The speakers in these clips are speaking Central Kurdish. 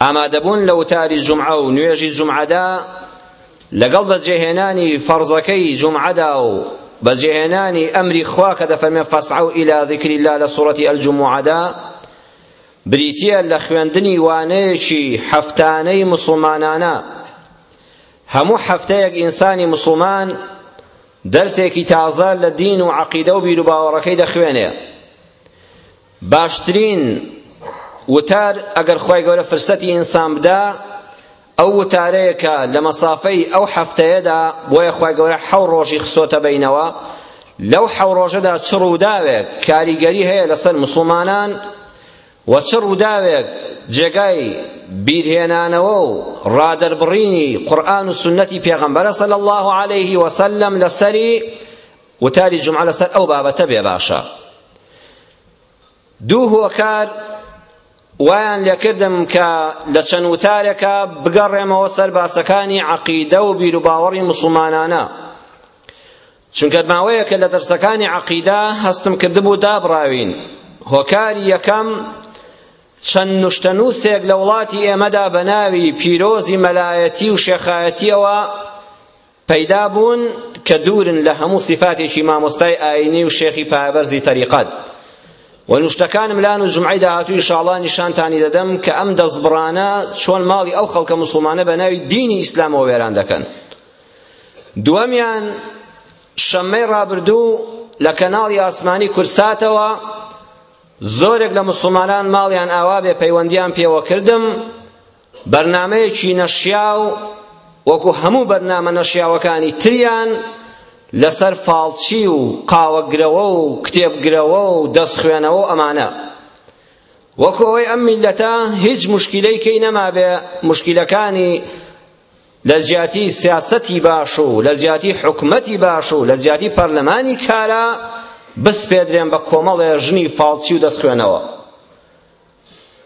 ئامادەبوون لە وتاری جومعە و نوێژی جومعەدا لەگەڵ بەجێهێنانی فەرزەکەی جومعەدا و بەجێهێنانی ئەمری خوا کە دەفەرمێ فەسعەو ئیلا ذیکری اللە لە سوڕەتی ئەلجومعەدا بریتییە لە خوێندنی وانەیەکی هەفتانەی مسلمانانە هەموو هەفتەیەک ئینسانی مسلمان دەرسێکی تازە لە دین و عەقیدە و بیروباوەڕەکەی دەخوێنێ باشترین وتار ئەگەر خوای گەورە فرسەتی ئینسان بدا ئەو وتارەیە کە لە مەسافەی ئەو هەفتەیەدا بۆیە خوای گەورە حەو ڕۆژی خسۆتە بینەوە لەو حەو ڕۆژەدا چ ڕووداوێک کاریگەری هەیە لەسەر مسلمانان و چ ڕووداوێک جێگای بیرهێنانەوە و ڕادەربڕینی قورآن و سنەتی پێغەمبەرە صلی الله عليه وسلم لەسەری وتاری جومعە لەسەر ئەو بابەتە بێ باشە دوو هۆکار وایان لێکردم کە لە چەند وتارێکە بگەڕێمەوە سەر باسەکانی عەقیدە و بیر و باوەڕی مسلمانانە چونکە ماوەیەکە لە دەرسەکانی عەقیدە هەستم کردبوو دابڕاوین هۆکاری یەکەم چەند نوشتەنووسێک لە وڵاتی ئێمەدا بە ناوی پیرۆزی مەلایەتی و شێخایەتیەوە پەیدا بوون کە دوورن لە هەموو سیفاتێکی مامۆستای ئاینی و شێخی پایەبەرزی تەریقەت و نوشتەکانم لان و جمعەی داهاتوو ئیشاڵڵا نیشانتانی دەدەم کە ئەم دەستبڕانە چۆن ماڵی ئەو خەڵکە مسوڵمانە بە ناوی دینی ئیسلامەوە وێران دەکەن دووەمیان شەممەی ڕابردوو لە کەناڵی ئاسمانی کورساتەوە زۆرێک لە مسلمانان ماڵیان ئاوا بێ پەیوەندیان پێوە کردم بەرنامەیەکی نەشیاو وەکو هەموو بەرنامە نەشیاوەکانی تریان لەسەر فاڵچی و قاوەگرەوە و کتێبگرەوە و دەستخوێنەوە و ئەمانە وەکو ئەوەی ئەم میلەتە هیچ مشکلەیکەی نەمابێ مشکلەکانی لە جیاتی سیاسەتی باش و لە جیاتی حکومەتی باش و لە جیاتی پەرلەمانی کارا بسپێدرێن بە کۆمەڵێ ژنی فاڵچی و دەستخوێنەوە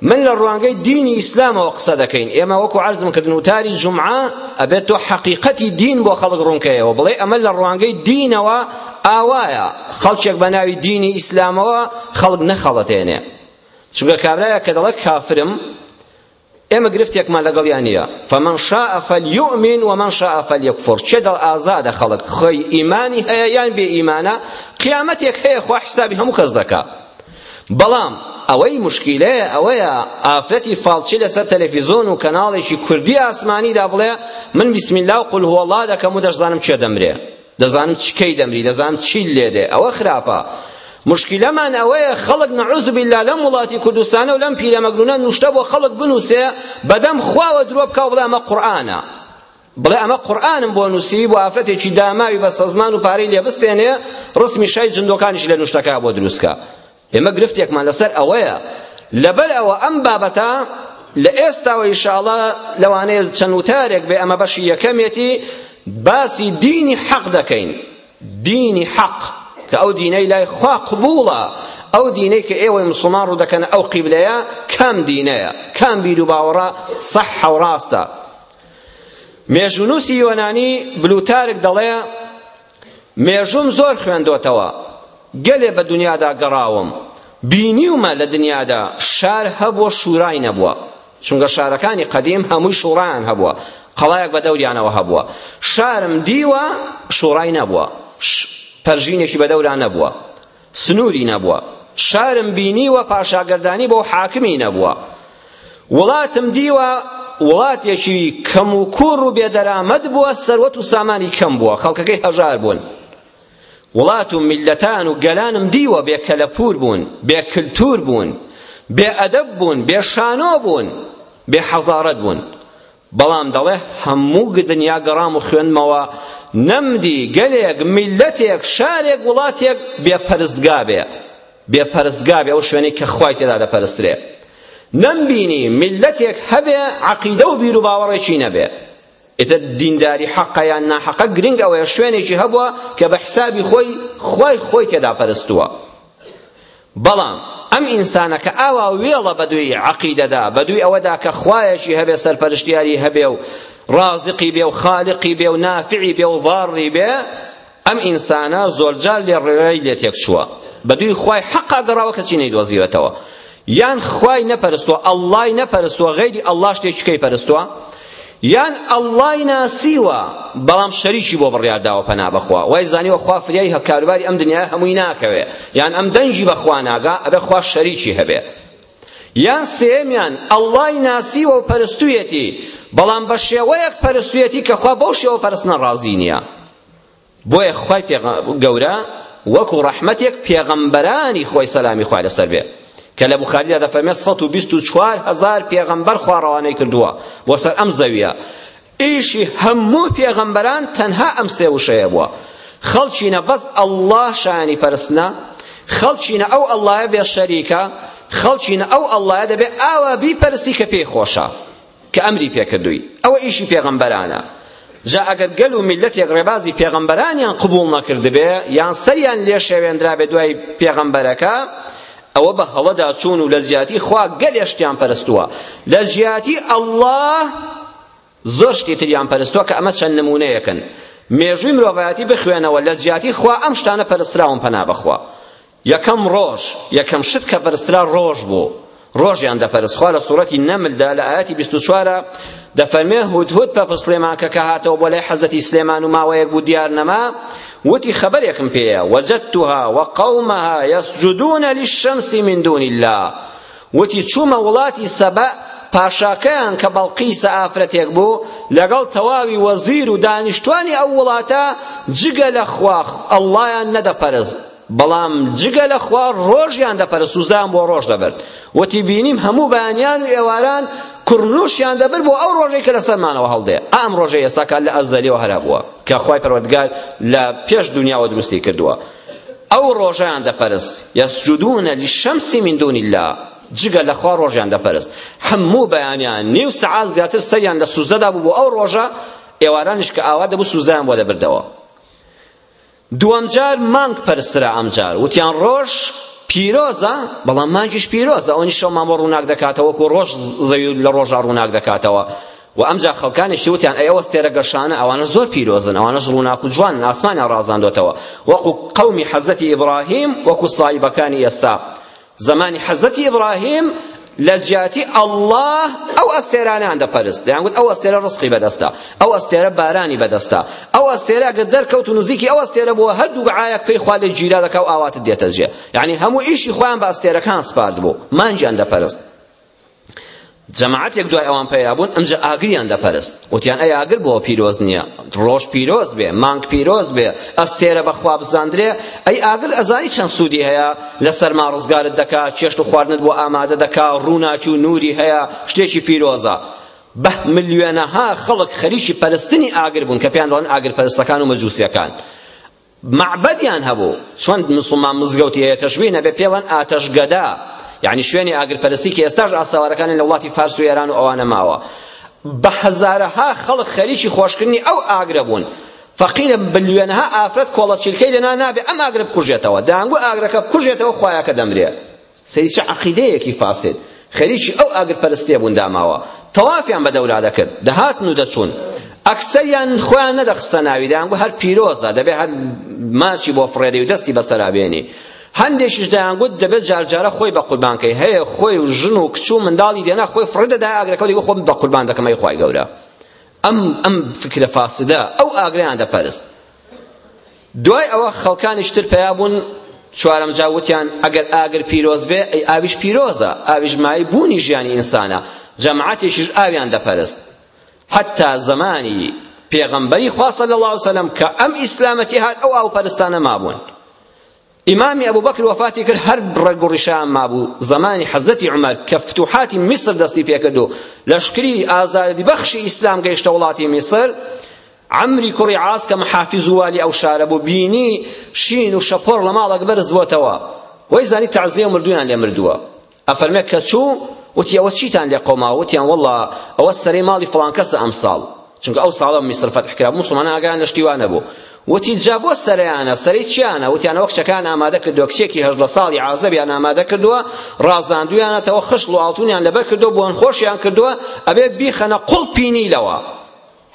من لە ڕوانگەی دینی ئیسلامەوە قسە دەکەین ئێمە وەکو عەرزم کردن وتاری جومعە ئەبێت تۆ حەقیقەتی دین بۆ خەڵک ڕوونکەیەوە بڵێ ئەمە لە ڕوانگەی دینەوە ئاوایە خەڵکێک بە ناوی دینی ئیسلامەوە خەڵک نەخەڵەتێنێ چونکە کابرایە کە دەڵێ کافرم ئێمە گرفتێکمان لەگەڵیان نییە فمن شاء فلیؤمن ومن شاء فلیکفر چێ دڵ ئازادە خەڵک خۆی ئیمانی هەیە یان بێ ئیمانە قیامەتێک هەیە خوا حسابی هەموو کەس دەکا بەڵام ئەوەی مشکیلەیە ئەوەیە ئافرەتی فالچی لەسەر تەلەفیزۆن و کەناڵێکی کوردی ئاسمانیدا بڵێ من بسم الله و قل هو الله دەکەم و دەشزانم چێ دەمرێ دەزانم چ کەی دەمری دەزانم چیل لێ دێ ئەوە خراپە مشکلەمان ئەوەیە خەڵک نەعوذ بالله لەم وڵاتی کوردستانە و لەم پیرەمەگرونە نوشتە بۆ خەڵک بنووسێ بەدەم خواوە درۆ بکا و بڵێ ئەمە قورئانە بڵێ ئەمە قورئانم بۆ نووسیوی بۆ ئافرەتێکی داماوی بە سەزمان و پارەی لێ بستێنێ ڕسمی شای جندۆکانیشی لە نوشتەکە بۆ دروستکە ئێمە گرفتێکمان لەسەر ئەوەیە لەبەر ئەوە ئەم بابەتە لە ئێستاوە ئیشاڵە لەوانەیە چەند وتارێک بێ ئەمە بەشی یەکەمێتی باسی دینی حەق دەکەین دینی حەق کە ئەو دینەی لای خوا قبوڵە ئەو دینەی کە ئێوەی مسلمان ڕوو دەکەن ئەو قیبلەیە کام دینەیە کام بیر و باوەڕە سەح و ڕاستە مێژونوسی یۆنانی بلوتارک دەڵێ مێژووم زۆر خوێندۆتەوە، گەلێ بە دنیادا گەڕاوم، بینیومە لە دنیادا شار هەبووە شورای نەبووە، چونکە شارەکانی قەدیم هەمووی شوڕایان هەبووە، قەڵایەک بە دەوریانەوە هەبووە، شارم دیوە شوڕای نەبووە، پەرژینێکی بە دەورا نەبووە، سنووری نەبووە شارم بینیوە پاشاگەردانی بۆ حاکمی نەبووە وڵاتم دیوە وڵاتێکی کەم و کوڕ و بێدەرامەت بووە سەروەت و سامانی کەم بووە خەڵکەکەی هەژار بوون وڵات و میلەتان و گەلانم دیوە بێ کەلەپور بوون بێ کلتور بوون بێ ئەدەب بوون بێ شانۆ بوون بێ حەزارەت بوون بەڵام دەڵێ هەموو گدنیا گەڕام و خوێندمەوە نەمدی گەلێک میلەتێک شارێک وڵاتێک بێ پەرستگا بێ بێ پەرستگا بێ ئەو شوێنەی کە خوای تێدا دەپەرسترێ نەمبینی میلەتێک هەبێ عەقیدە و بیر و باوەڕێکی نەبێ ئیتر دینداری حەقە یان ناحەقە گرنگ ئەوەیە شوێنێکی هەبووە کە بە حسابی خۆی خوای خۆی تێدا پەرستووە بەڵام ئەم ئینسانە کە ئاوا وێڵە بەدووی عەقیدەدا بەدووی ئەوەدا کە خوایەکی هەبێ سەرپەرشتیاری هەبێ و ڕازقی بێ و خالقی بێ و نافعی بێ و ضاری بێ ئەم ئینسانە زۆرجار لێ ڕێی لێ تێک چووە بەدووی خوای حەقا گەڕاوە کەچی نەیدۆزیوەتەوە یان خوای نەپەرستوە اللەی نەپەرستوە غەیری اللە شتێکی کەی پەرستوە یان اللەی ناسیوە بەڵام شەریکی بۆ بڕیار داوە پەنا بەخوا وای زانیوە خوا فریای هەکاروباری ئەم دنیا هەمووی ناکەوێ یان ئەم دەنگی بەخوا ناگا ئەبێ خوا شەریکی هەبێ یان سێمیان اللەی ناسیوە و پەرستویەتی بەڵام بە شێوەیەک پەرستویەتی کە خوا بەو شێوە پەرستنە ڕازی نییە بۆیە خوای گەورە وەکو ڕەحمەتێک پێغەمبەرانی خۆی سەلامی خوای لەسەر بێ کە لە بوخاریدا دەفەرمێت سەد و بیست و چوار هەزار پێغەمبەر خوا ڕەوانەی کردووە بۆ سەر ئەم زەویە ئیشی هەموو پێغەمبەران تەنها ئەم سێ وشەیە بووە خەڵچینە بەس ئەڵڵا شایانی پەرستنە خەڵچینە ئەو ئەڵڵایە بێ شەریکە خەڵچینە ئەو ئەڵڵایە دەبێ ئاوا بیپەرستی کە پێی خۆشە کە ئەمری پێ کردووی ئەوە ئیشی پێغەمبەرانە جا ئەگەر گەل و میلەتێک ڕێبازی پێغەمبەرانیان قبوڵ نەکردبێ یان سەریان لێ شێوێندرابێ دوای پێغەمبەرەکە ئەوە بە هەڵەدا چوون و لە جیاتی خوا گەلێ شتیان پەرستووە لە جیاتی ئەڵڵاه زۆر شتی تریان پەرستووە کە ئەمە چەند نمونەیەکن مێژووی مرۆڤایەتی بخوێنەوە لە جیاتی خوا ئەم شتانە پەرستراون پەنا بەخوا یەکەم ڕۆژ، یەکەم شت کە پەرسترا ڕۆژ بوو، ڕۆژیان دەپەرست، خوا لە سوڕەتی نەملدا لە ئایەتی بیست و چوار دەفەرمێ هودهود پەپڵ سلێمانکە کە هاتەوە بۆ لای حەزرەتی سلێمان و ماوەیەک بوو دیار نەما وتی خەبەرێکم پێیە وەجدتها وقومها یسجدون للشمس من دون الله وتی چوومە وڵاتی سەبە پاشاکەیان کە بەڵقیسە ئافرەتێک بوو لەگەڵ تەواوی وەزیر و دانیشتوانی ئەو وڵاتە جگە لە خوا ئەڵڵایان نەدەپەرست بەڵام جگە لە خوا ڕۆژیان دەپەرست و زدان بۆ ڕۆژ دەبرد وتی بینیم هەموو بەیانیان و ئێواران کوڕنووشیان دەبرد بۆ ئەو ڕۆژەی کە لەسەرمانەوە هەڵدێ ئەم ڕۆژەی ئێستاکە لە ئەزەلیەوە هەرا بووە کە خوای پەروەردگار لە پێش دنیاوە دروستی کردووە ئەو ڕۆژەیان دەپەرست یەسجودونە للشەمسی من دون الله جگە لە خوا ڕۆژیان دەپەرست هەموو بەیانیان نیو سەعات زیاتر سەریان لە سوزدەدا بوو بۆ ئەو ڕۆژە ئێوارانیش کە ئاوا دەبوو سوزدەیان بۆ دەبردەوە دووەم جار مانگ پەرسترا ئەمجار وتیان ڕۆژ پیرۆزە بەڵام مانگیش پیرۆزە ئەوەنی شەومان بۆ ڕووناک دەکاتەوە وەکو ڕۆژ زەوی لە ڕۆژا ڕووناک دەکاتەوە و ئەمجا خەڵکانیشی وتیان ئەی ئەوە ستێرە گەشانە ئەوانە زۆر پیرۆزن ئەوانەش ڕووناک و جوان ئاسمانیان ڕازاندۆتەوە وەکو قەومی حەزەتی ئیبراهیم وەکو سایبەکانی ئێستا زەمانی حەزرەتی ئیبراهیم لە جیاتی ئەڵڵا ئەو ئەستێرانیان دەپەرست دەیان گوت ئەو ئەستێرە ڕزقی بەدەستە ئەو ئەستێرە بارانی بەدەستە ئەو ئەستێرە ئەگەر دەرکەوت و نزیکی ئەو ئەستێرە بووە هەردوو بەعایەک پێی خوا لێ گیرا دەکا و ئاواتت دێتە جێ یعنی هەموو ئیشی خۆیان بە ئەستێرەکان سپارد بوو مانگیان دەپەرست جەماعەتێک دوای ئەوان پەیا بوون ئەمجا ئاگریان دەپەرست وتیان ئەی ئاگر بۆ پیرۆز نییە ڕۆژ پیرۆز بێ مانگ پیرۆز بێ ئەستێرە بەخوا بزاندرێ ئەی ئاگر ئەزانی چەند سوودی هەیە لە سەرما ڕزگارت دەکا چێشت و خواردنت بۆ ئامادە دەکا ڕووناکی و نووری هەیە شتێکی پیرۆزە بە ملیۆنەها خەڵک خەریکی پەرستنی ئاگر بوون کە پێیان دەڵێن ئاگرپەرستەکان و مەجووسیەکان مەعبەدیان هەبوو چۆن مسڵمان مزگەوتی هەیە تەشبیه نەبێ پێڵەن ئاتەشگەدا یعنی شوێنی ئاگرپەرستی کە ئێستاش ئاسەوارەکانی لە وڵاتی فارس و ئێران و ئەوانە ماوە بە هەزارەها خەڵک خەریکی خۆشکردنی ئەو ئاگرە بوون فەقیرە بلیۆنەها ئافرەت کۆڵە چیلکەی لەنا نابێ ئەم ئاگرە بکوژێتەوە دەیانگو ئاگرەکە بکوژێتەوە خوایەکە دەمرێ سەیری چ عەقیدەیەکی فاسد. خەریکی ئەو ئاگر پەرستیە بوون داماوە تەوافیان بە دەورا دەکرد دەهاتن و دەچوون ئەکسەریان خۆیان نەدەخستە ناوی دەیانگو هەر پیرۆزە دەبێ هەر ماچی بۆ فڕێدەی و دەستی بەسەرا بێنی هەندێکیش دەیانگوت دەبێت جارجارە خۆی بە قوربانکەی هەیە خۆی و ژن و کچ و منداڵی دێنا خۆی فڕێدەدا ئاگرەکە دیگە خۆم بە قوربان دەکەم ئەی خوای گەورە ئەم ئەم فکرە فاسدە ئەو ئاگریان دەپەرست دوای ئەوە خەڵکانیش تر پیا بوون چوارەم جا وتیان ئەگەر ئاگر پیرۆز بێ ئەی ئاویش پیرۆزە ئاویش مای بوونی ژیانی ئینسانە جەماعەتێکیش ئاویان دەپەرست حتا زمانی پێغەمبەری خوا صلی الله علیه وسلم کە ئەم ئیسلامەتی هات ئەو ئاو پەرستانە مابوون ئیمامی ئەبو بەکر وەفاتی کرد هەر ڕەگ و ڕیشان مابوو زمانی حەزەتی عومەر کە فتوحاتی میسر دەستی پێکرد و لەشکری ئازادی بەخشی ئیسلام گەیشتە وڵاتی میسر عەمری کوڕی عاس کە محافیز و والی ئەو شارە بوو بینی شین و شەپۆڕ لە ماڵێک بەرز بۆتەوە وەی زانی تەعزیە و مردوویان لێ مردووە ئەفەرمێ کە چوو وتی ئەوە چیتان لێ قەوماوە وتیان وەڵڵا ئەوە سەرەی ماڵی فڵان کەسە ئەمساڵ چونکە ئەو ساڵە میسر فەتح کرا موسڵمانان ئاگایان لە شتی وا نەبوو وتی جا بۆ سەرەیانە سەرەی چیانە وتیان ئەوە کچەکان ئامادە کردووە کچێکی هەژدە ساڵی عازەبیان ئامادە کردووە ڕازاندویانەتەوە خشڵ و ئاڵتونیان لەبەر کردووە بۆن خۆشیان کردووە ئەبێ بیخەنە قوڵپی نیلەوە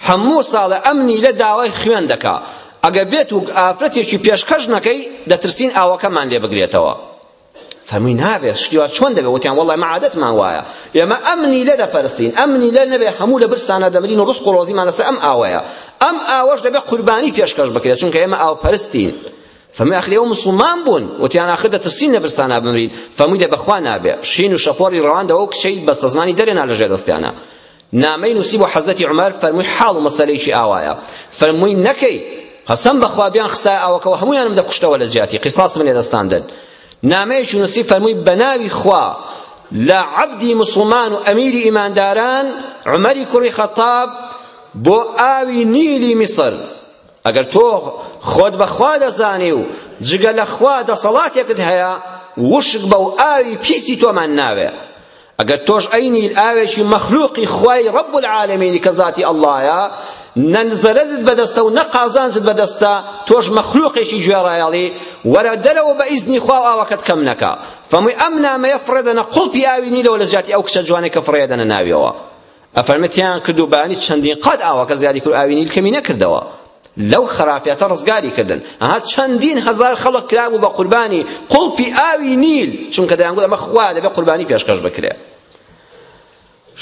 هەموو ساڵە ئەم نیلە داوای خوێن دەکا ئەگەر بێت و ئافرەتێکی پێشکەش نەکەی دەترسین ئاوەکەمان لێ بگرێتەوە فەرمووی نابێت شتی وا چۆن دەبێت وتیان وەڵڵای مە عادەتمان وایە ئێمە ئەم نیلە دەپەرستین ئەم نیلە نەبێ هەموو لە برسانە دەمرین و ڕزق و ڕۆزیمان لەسەر ئەم ئاوەیە ئەم ئاوەش دەبێت قوربانی پێشکەش بکرێت چونکە ئێمە ئاوپەرستین فەرمووی ئاخر ئێوە موسڵمان بوون وتیان ئاخر دەترسین لە برسانا بمرین فەرمووی دە بەخوا نابێ شین و شەپۆڕی ڕەواندەوە و کچەی بەستەزمانی دەرێنا لەژێر دەستیانە نامەی نووسی بۆ حەزەتی عومەر فەرمووی حاڵ و مەسەلەیەکی ئاوایە فەرمووی نەکەی قەسەم بەخوا بیان خستای ئاوەکەەوە هەمویانم دەکوشتەوە لە جیاتی قیساس من لێدەستاندن نامەیەکی نووسی فەرمووی بەناوی خوا لە عەبدی مسلمان و ئەمیری ئیمانداران عمەری کوڕی خەتاب بۆ ئاوی نیلی میسر ئەگەر تۆ خۆت بە خوا دەزانی و جگە لە خوا دەسەڵاتێکت هەیە وشک بە و ئاوی پیسی تۆمان ناوێ ئەگەر تۆش ئەینی ئاوێکی مەخلوقی خوای ڕب العالمینی کە ذاتی ئەڵڵایە نە زەرەزت بەدەستە و نە قازانجت بەدەستە تۆش مەخلوقێکی گوێڕایەڵی وەرە دەرەوە بە ئیزنی خوا و ئاوەکەت کەم نەکە فەمووی ئەم نامەیە فڕێدەنە قوڵپی ئاوی نیلەوە لە جیاتی ئەو کچە جوانەی کە فڕێدەنە ناویەوە ئەفەرمێ تێیان کرد و بەیانی چەندین قات ئاوەکە زیادی کرد و ئاوی نیل کەمی نەکردەوە لەو خەرافەتە ڕزگاری کردن ئەها چەندین هەزار خەڵک کرابوو بە قوربانی قوڵپی ئاوی نیل چونکە دەیانگوت ئەمە خوا دەبێ قوربانی پێشکەش بکرێ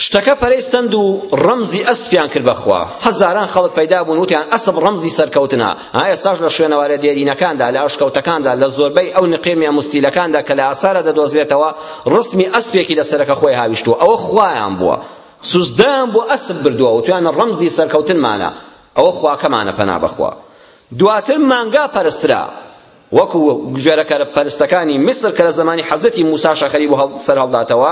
شتەکە پەرەی سند و ڕەمزی ئەسپیان کرد بەخوا هەزاران خەڵک پەیدا بوون وتیان ئەسب ڕەمزی سەرکەوتنە ها ئێستاش لە شوێنەوارە دێرینەکاندا لە ئەشکەوتەکاندا لە زۆربەی ئەو نقێمی ئەمستیلەکاندا کە لە ئاسارە دەدۆزرێتەوە ڕسمی ئەسپێکی لە سەرەکە خۆی هاویشتووە ئەوە خوایان بووە سوزدان بۆ ئەسب بردووە و تویانە ڕەمزی سەرکەوتنمانە ئەوە خواکەمانە پەنا بەخوا دواتر مانگا پەرسترا وەکو بژێرەکە پەرستەکانی میسر کە لە زەمانی حەزرەتی موساشا خەری بۆ سەر هەڵداتەوە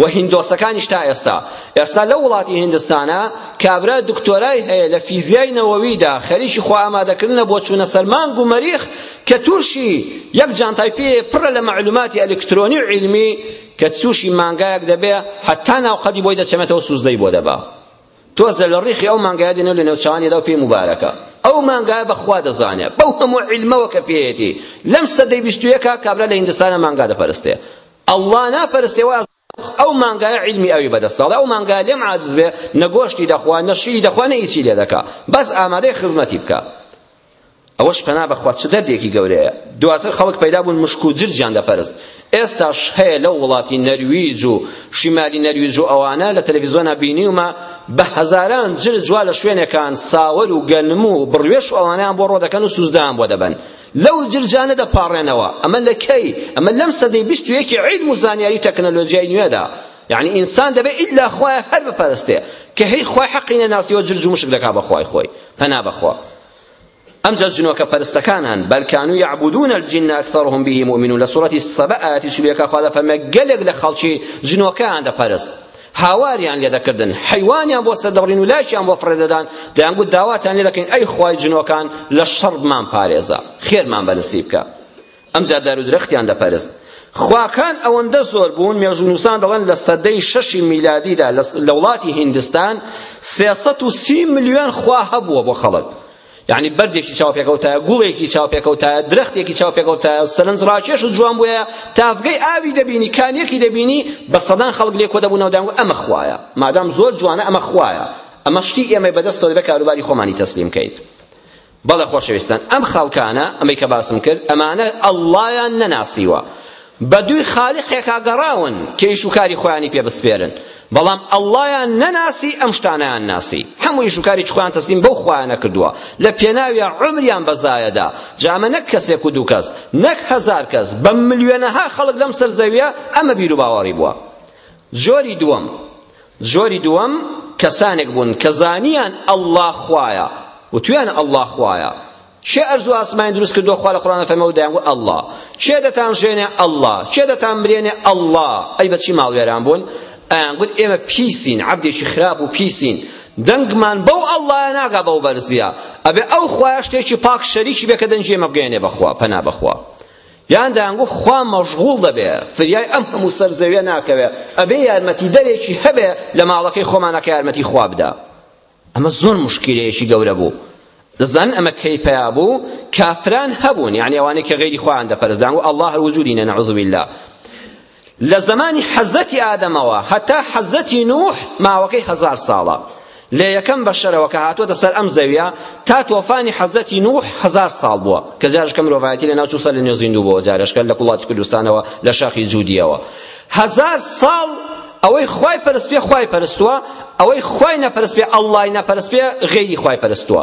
و هیندۆسەکانیش تا ئێستا ئێستا لە وڵاتی هیندستانە کابرا دکتۆرای هەیە لە فیزیای نەوەویدا خەریکی خۆ ئامادەکردنە بۆ چوونە سەر مانگ و مەریخ کە تووشی یەک جانتای پێ پڕە لە مەعلوماتی ئەلکترۆنی و عیلمی کە تووشی مانگایەک دەبێ حەتا ناوقەدی بۆی دەچەمێتەوە سوزدەی بۆ دەبا تۆزێ لە ڕیخی ئەو مانگایە دێنێ و لە نێوچاوانی ئەدا و پێی موبارەکە ئەو مانگایە بە خوا دەزانێ بەو هەموو عیلمەوە کە پێیەتی لەم سەدەی بیست و یەکا کابرا لە هیندستانە مانگا دەپەرستێ ئەڵڵا ناپەرستێ و ئەو مانگایە عیلمی ئەوی بەدەستە ئەڵێ ئەو مانگایە لێم عاجز بێ نە گۆشتی دەخوا نە شیری دەخوا نە ئیچی لێ دەکا بەس ئامادەی خزمەتی بکا ئەوەش پەنا بەخوا چ دەردێکی گەورەیە دواتر خەڵک پەیدا بوون مشک و جرجیان دەپەرست ئێستاش هەیە لەو وڵاتی نەرویج و شیمالی نەرویج و ئەوانە لە تەلەڤیزۆنا بینیومە بە هەزاران جرج وا لە شوێنێکان ساوەر و گەنم و بڕوێش و ئەوانەیان بۆ ڕۆ دەکەن و سوزدان بۆ دەبەن لەو جرجانە دەپاڕێنەوە ئەمە لە کەی ئەمە لەم سەدەی بیست و یەکی عیلم و زانیاری و تەکنەلۆجیای نوێدا یەعنی ئینسان دەبێ ئیلا خوای هەر بپەرستێ کە هی خوای حەقی نەناسیوە جرج و مشک دەکا بە خوای خۆی پەنا بەخوا ئەمجا جنۆکە پەرستەکان هەن بەل کانو یعبدون الجن اکثرهم به مؤمنون لە سورەتی سەبە ئاەتی شلویەکە خوا دەفەرمێ گەلێک لە خەڵکی جنۆکەیان دەپەرست هاواریان لێ دەکردن حیوانیان بۆ سەردەڕین و لاشیان بۆ فڕێدەدان دەیانگوت داواتان لێ دەکەین ئەی خوای جنۆکان لە شەڕمان پارێزە خێرمان بەنسیب بکە ئەمجا دار و درەختیان دەپەرست. خواکان ئەوەندە زۆر بوون، مێژوونووسان دەڵێن لە سەدەی شەشی میلادیدا لە وڵاتی هیندستان سێ سەد و سی ملیۆن خوا هەبووە بۆ خەڵک. یعنی بەردێکی چاوپێکەوتایە گوڵێکی چاوپێکەوتایە درەختێکی چاوپێکەوتایە سەرنج ڕاکێش و جوان بووە تافگەی ئاوی دەبینی کانیەکی دەبینی بە سەدان خەڵک لێ کۆ دەبوونەوە دەیان ئەمە خوایە مادام زۆر جوانە ئەمە خوایە ئەمە شتی ئێمەی بەدەستەوە دەبێت کاروباری خۆمانی تەسلیم کەین بەڵێ خۆشەویستان ئەم خەڵکانە ئەمەی کە باسم کرد ئەمانە ئەڵڵایان نەناسیوە بە دووی خالیقێکا گەڕاون کە ئیش و کاری خۆیانی پێ بسپێرن بەڵام ئەڵڵایان نەناسی ئەم شتانەیان ناسی هەموو ئیش و کاری خۆیان تەسلیم بەو خوایانە کردووە لە پێناویان عومریان بەزایەدا جامە نەک کەسێک و دوو کەس نەک هەزار کەس بە ملیۆنەها خەڵک لەم سەر زەویە ئەمە بیر و باوەڕی بووە جۆری دووەم جۆری دووەم کەسانێک بوون کە زانیان اللە خوایە وتویانە اللە خوایە چێ ئەرز و ئاسمانی دروست کردووە خوا لە قورئانە فەرمووە دەیانگوت اللە چێ دەتانژێنێ اللە چێ دەتانبرێنێ اللە ئەی بەچی ماڵوێران بوون ئەیانگوت ئێمە پیسین عەبدێکی خراپ و پیسین دەنگمان بەو ئەڵڵایە ناگا بەو بەرزیە ئەبێ ئەو خوایە شتێکی پاک شەریکی بێ کە دەنگی ئێمە بگەیەنێ بەخوا پەنا بەخوا یان دەیانگوت خوا مەژغوڵ دەبێ فریای ئەم هەموو سەر زەویە ناکەوێ ئەبێ یارمەتی دەرێکی هەبێ لە ماڵەکەی خۆمانە کە یارمەتی خوا بدا ئەمە زۆر مشکلەیەکی گەورە بوو دەزانن ئەمە کەی پیا بوو کافران هەبوون یعنی ئەوانەی کە غیری خۆیان دەپەرستدان و ئەڵڵا هەر وجودینە نەعوذ باللە لە زەمانی حەزرەتی ئادەمەوە هەتا حەزرەتی نوح ماوەکەی هەزار ساڵە لە یەکەم بەشەرەوە کە هاتووەتە سەر ئەم زەویە تا تۆفانی حەزرەتی نوح هەزار ساڵ بووە کە جارشکە مرۆڤایەتی لەناو چوو سەر لە نێو زیندوو بووە جارشکە لە کوڵاتی کوردستانەوە لە شاخی جوودیەوە هەزار ساڵ ئەوەی خوای پەرست پێ خوای پەرستووە ئەوەی خوای نەپەرست پێ ئەڵڵای نەپەرست پێ غەیری خوای پەرستووە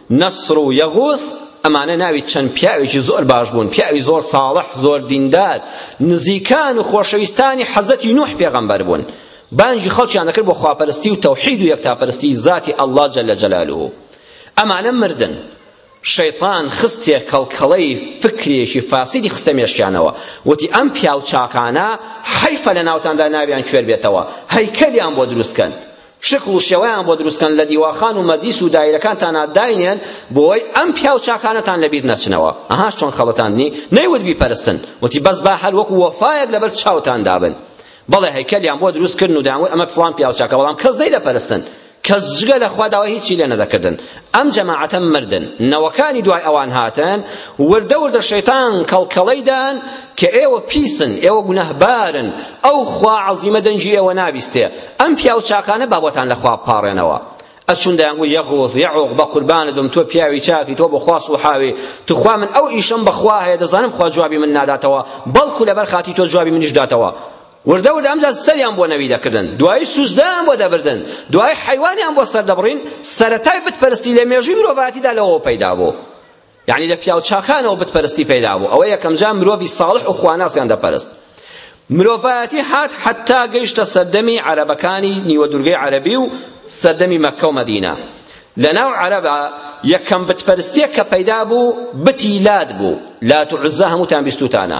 نصر و یغوث ئەمانە ناوی چەند پیاوێکی زۆر باش بوون پیاوی زۆر ساڵح زۆر دیندار نزیکان و خۆشەویستانی حەزەتی نوح پێغەمبەر بوون بانگی خەڵکیان دەکرد بۆ خواپەرستی و تەوحید و یەکتاپەرستی ذاتی ئەڵڵا جل جلاله ئەمانە مردن شەیطان خستێ کەڵکەڵەی فکرێکی فاسیدی خستە مێشکیانەوە وتی ئەم پیاو چاکانە حەیفە لە ناوتاندا ناویان کوێر بێتەوە هەیکەلیان بۆ دروستکەن شکڵ و شێوەیان بۆ دروست کەن لە دیواخان و مەجلیس و دایرەکانتانا داینێن بۆی ئەم پیاو چاکانەتان لەبیر نەچنەوە ئەهاش چۆن خەڵتاندنی نەیوت بیپەرستن وتی بەس با هەر وەکو وەفایەک لەبەر چاوتان دابن بەڵێ هەیکەلیان بۆ دروست کردن و دەیانگوت ئەمە فڵان پیاو چاکە بەڵام کەس نەیدەپەرستن کەس جگە لە خوا داوای هیچی لێ نەدەکردن ئەم جەماعەتە مردن نەوەکانی دوای ئەوان هاتن وردە وردە شەیتان کەڵکەڵەی دان کە ئێوە پیسن ئێوە گوناهبارن ئەو خوا عەزیمە دەنگی ئێوە نابیستێ ئەم پیاو چاکانە بابەتان لە خوا بپاڕێنەوە ئەچون دەیانگو یەغوث یەعوق بە قوربانت بم تۆ پیاوی چاکی تۆ بۆ خوا سوحاوی توخوا من ئەو ئیشەم بەخوا هەیە دەزانم خوا جوابی من ناداتەوە بەڵکو لەبەر خاتی تۆ جوابی منیش داتەوە وردە وردە ئەمجا سەریان بۆ نەوی دەکردن دوایی سوزدایان بۆ دەبردن دوایی حەیوانیان بۆ سەردەبڕین سەرەتای بتپەرستی لە مێژووی مرۆڤایەتیدا لەوەوە پەیدا بوو یعنی لە پیاو چاکانەوە بتپەرستی پەیدا بوو ئەوە یەکەمجا مرۆڤی ساڵح و خواناسیان دەپەرست مرۆڤایەتی هات حتا گەیشتە سەردەمی عەرەبەکانی نیوە دورگەی عەرەبی و سەردەمی مەکە و مەدینە لەناو عەرەبا یەکەم بتپەرستێک کە پەیدا بوو بتی لات بوو لات و عزا هەمووتان بیستوتانە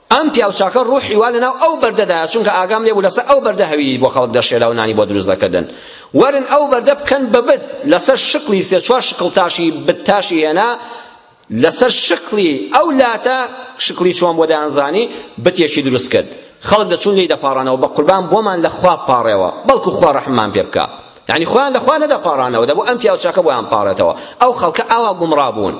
ئەم پیاوچاکە ڕوحی وا لەناو ئەو بەردەدایە چونکە ئاگام لێبوو لەسەر ئەو بەردە هەویری بۆ خەڵک دەشێلا و نانی بۆ دروست دەکردن وەرن ئەو بەردە بکەن بە بت لەسەر شکڵی سێ چوار شکڵ تاشی بت تاشی هێنا لەسەر شکڵی ئەو لاتە شکڵی چۆن بۆ دەیانزانی بتێکی دروست کرد خەڵک دەچوون لێی دەپاڕانەوە بە قوربان بۆمان لە خوا پاڕێوە بەڵکو خوا ڕەحممان پێ بکە یعنی خۆیان لە خوا نەدەپاڕانەوە دەبوو ئەم پیاوچاکە بۆیان پاڕێتەوە ئەو خەڵکە ئاوا گومڕا بوون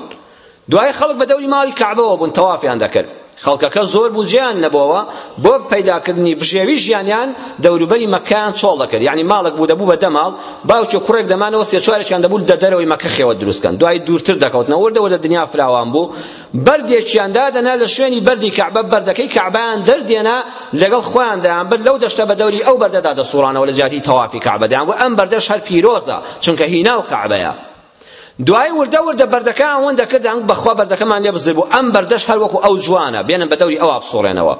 دوایی خەڵک بە دەوری ماڵی کەعبەوە بوون تەوافیان دەکرد خەڵکەکە زۆر بودجەیان نەبووەوە بۆ پەیداکردنی بژێوی ژیانیان دەوروبەری مەکەیان چۆڵ دەکرد یعنی ماڵک بوو دەبوو بە دە ماڵ باوکی و کوڕێک دەمانەوە سێ چوارێکیان دەبوو دە دەرەوەی مەکە خێوە دروستکەن دوایی دوورتر دەکەوتنەوە وردە وردە دنیا فراوان بوو بەردێکیان دادەنا لە شوێنی بەردی کەعبە بەردەکەی کەعبەیان دەردێنا لەگەڵ خۆیان دەیانبرد لەو دەشتە بە دەوری ئەو بەردەدا دەسوڕانەوە لە جیاتی تەوافی کەعبە دەیانگوت ئەم بەردەش هەر پیرۆزە چونکە هی ناو کەعبەیە دوایی وردە وردە بەردەکە ئەوەن دەکردن بەخوا بەردەکەمان لێ بزر بوو ئەم بەردەش هەر وەکو ئەو جوانە بێنن بە دەوری ئەوە بسوڕێنەوە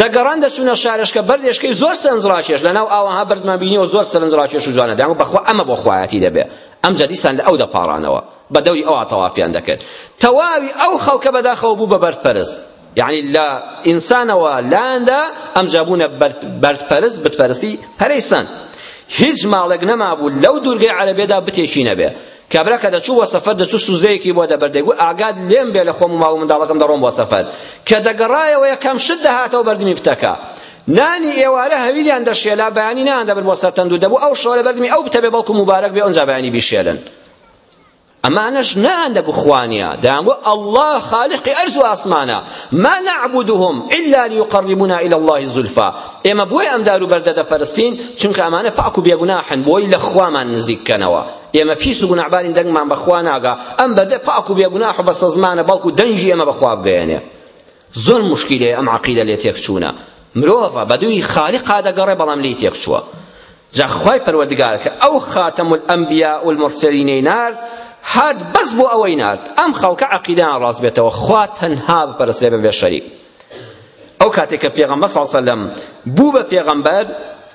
دەگەڕان دەچوونە شارشکە بەردێشکەی زۆر سەرنجڕاکێش لەناو ئاوەها بردمان بینیەوە زۆر سەرنجڕاکێش و جوانە دەیان بەخوا ئەمە بۆ خوایەتی دەبێ ئەم جەدیسان لە ئەو دەپاڕانەوە بە دەوری ئەوە تەوافیان دەکرد تەواوی ئەو خەڵکە بەداخەوە بوو بە بەردپەرست یەعنی لە ئینسانەوە لایاندا ئەمجا بوونە بەردپەرست بتپەرستی پەرەیسان هیچ ماڵێک نەمابوو لەو دوورگەی عەرەبێدا بتێکی نەبێ کابرا کە دەچوو وە سەفەر دەچوو سوزەیەکی بۆ دەبەر دەگو ئاگات لێم بێ لە خۆم و ماڵ و منداڵەکەم دەڕۆم بۆ سەفەر کە دەگەڕایەوە یەکەم شت دەهاتەوە بەردمی بتەکە نانی ئێوارە هەویلیان دەشێلا بەیانی نان دەبر بۆ سەر تەندو دەبوو ئەو شەوە لە بەردمی ئەو بتەبێ بەڵکو مبارەک بێ ئەنجا بەیانی بیشێلن ئەمانەش نان لە بخوانە دەیانگۆ اللە خالقی ئەرز و ئاسمانە ما نعبدهم الا ليقربونا الى الله زلفا ئێمە بۆی ئەم دار و بەردە دەپەرستین چونکە ئەمانە پاک و بێگوناحن بۆی لە خوامان نزیک کەنەوە ئێمە پیس و گوناحبارین دەنگمان بەخوا ناگا ئەم بەردە پاک و بێگوناح و بەسەزمانە بەڵکو دەنگی ئێمە بەخوا بگەیەنێ زۆر مشکیلەیە ئەم عەقیدە لێ تێکچوونە مرۆڤە بەدووی خالقا دەگەڕێ بەڵام لێی تێکچووە جا خوای پەروەردگار کە ئەو خاتم الانبیاء المرسلینەی نارد هات بەس بۆ ئەوەی نارد ئەم خەڵکە عەقیدەیان ڕاست بێتەوە خوا تەنها بپەرسترێ بەبێ شەریک ئەو کاتێک کە پێغەمبەر صلی الله علیه وسلم بوو بە پێغەمبەر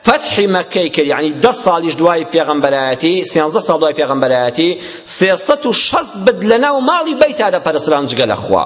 فتحی مەکەی کرد یعنی دە ساڵیش دوای پێغەمبەرایەتی سێنزە ساڵ دوای پێغەمبەرایەتی سێسەد و شەست بت لەناو ماڵی بەیتا دەپەرسران جگە لە خوا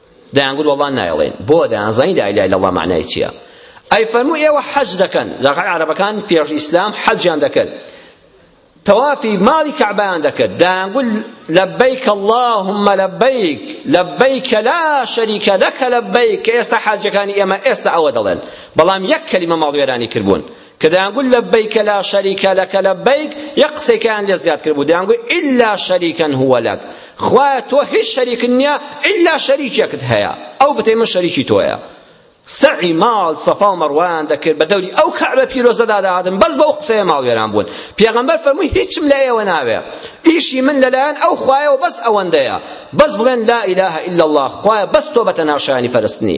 دەیانگوت وەڵڵا نایڵێین بۆ دەیانزانی لا ئیلاهە ئیلەڵڵا مەعنای چییە ئەی فەرموو ئێوە حەج دەکەن زاخەک عەرەبەکان پێش ئیسلام حەجیان دەکرد تەوافی ماڵی کەعبەیان دەکرد دەیانگوت لەبەیک اللهم لەبەیک لەبەیک لا شەریکە لەکە لەبەیک کە ئێستا حاجەکانی ئێمە ئێستا ئەوە دەڵێن بەڵام یەک کەلیمە ماڵوێرانی کردبوون کە دەیانگوت لەبەیکە لا شەریکە لەکە لەبەیک یەک قسەیکەیان لێ زیاد کردبوو دەیانگوت ئیلا شەریکەن هو لەک خوایە تۆ هیچ شەریکت نییە ئیلا شەریکێکت هەیە ئەو بتەی من شەریکی تۆیە سەعی ماڵ سەفا و مەڕوایان دەکرد بە دەوری ئەو کەعبە پیرۆزەدا دەهاتن بەس بەو قسەیە ماڵوێران بوون پێغەمبەر فەرمووی هیچم لە ئێوە ناوێ ئیشی من لەلایەن ئەو خوایەوە بەس ئەوەندەیە بەس بڵێن لا ئیلاهە ئیلا الله خوایە بەس تۆ بە تەنها شایانی پەرستنی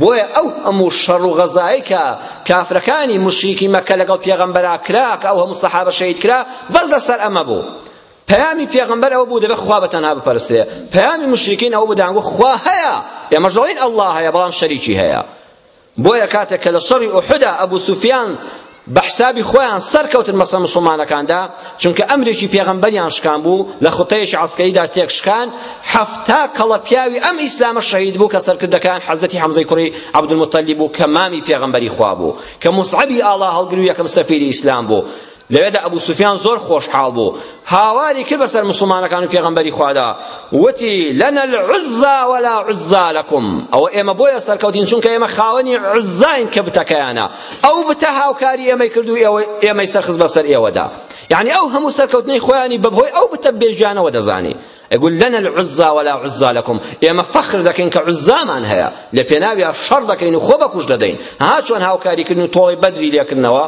بۆیە ئەو هەموو شەڕ و غەزایەی کە کافرەکانی مشریکی مەکە لەگەڵ پێغەمبەرا کرا کە ئەو هەموو سەحابە شەهید کرا بەس لەسەر ئەمە بوو پەیامی پێغەمبەر ئەوە بوو دەبێت خوا بە تەنها بپەرستێ پەیامی مشریکین ئەوە بوو دەیانگوت خوا هەیە ئێمەش دەڵێین ئەڵڵا هەیە بەڵام شەریکی هەیە بۆیە کاتێک کە لە شەڕی ئوحدا ئەبوو سوفیان بە حسابی خۆیان سەرکەوتن بەسەر مسوڵمانەکاندا چونکە ئەمرێکی پێغەمبەریان شکان بوو لە خوتەیەکی عەسکەریدا تێک شکان حەفتا کەڵە پیاوی ئەم ئیسلامە شەهید بوو کە سەرکردەکان حەزەتی حەمزەی کوڕی عەبدولموتەلیب بوو کە مامی پێغەمبەری خوا بوو کە موسعەبی ئاڵا هەڵگر و یەکەم سەفیری ئیسلام بوو لەوێدا ئەبو سوفیان زۆر خۆشحاڵ بوو هاواری کرد بەسەر مسوڵمانەکان و پێغەمبەری خوادا وتی لنا العزا ولا عزا لكم ئەوە ئێمە بۆیە سەرکەوتین چونکە ئێمە خاوەنی عزاین کە بتەکەیانە ئەو بتە هاوکاری ئێمەی کرد و ئێمەی سەرخست بەسەر ئێوەدا یعنی ئەو هەموو سەرکەوتنەی خۆیانی بەبهۆی ئەو بتە بێژیانەوە دەزانی قل لنا العزا ولا عزا لكم ئێمە فەخر دەکەین کە عزامان هەیە لە پێناویا شەڕ دەکەین و خۆ بەکوش دەدەین ها چۆن هاوکاریکردن و تۆڵەی بەدری لێکردنەوە